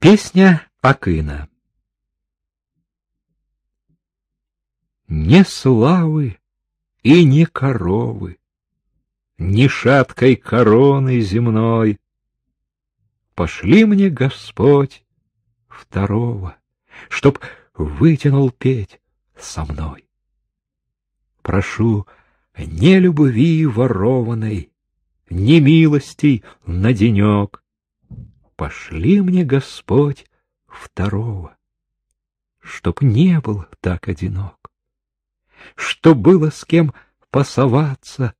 Песня Акына Не славы и не коровы, Ни шаткой короны земной. Пошли мне, Господь, второго, Чтоб вытянул петь со мной. Прошу, не любви ворованной, Не милостей на денек, Пошли мне, Господь, второго, Чтоб не был так одинок, Чтоб было с кем пасоваться,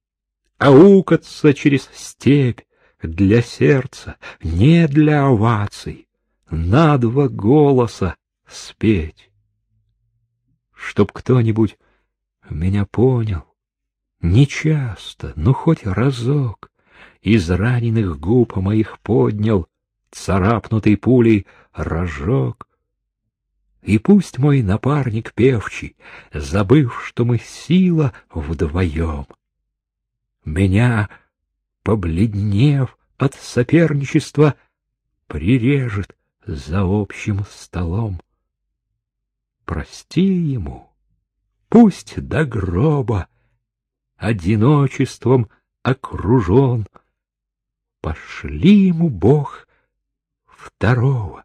Аукаться через степь для сердца, Не для оваций, на два голоса спеть. Чтоб кто-нибудь меня понял, не часто, но хоть разок, Из раненых губ моих поднял царапнутый пулей рожок. И пусть мой напарник певчий, забыв, что мы сила вдвоем, меня, побледнев от соперничества, прирежет за общим столом. Прости ему, пусть до гроба одиночеством окружен, пошли ему Бог второго,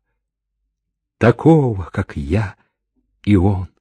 такого, как я и он.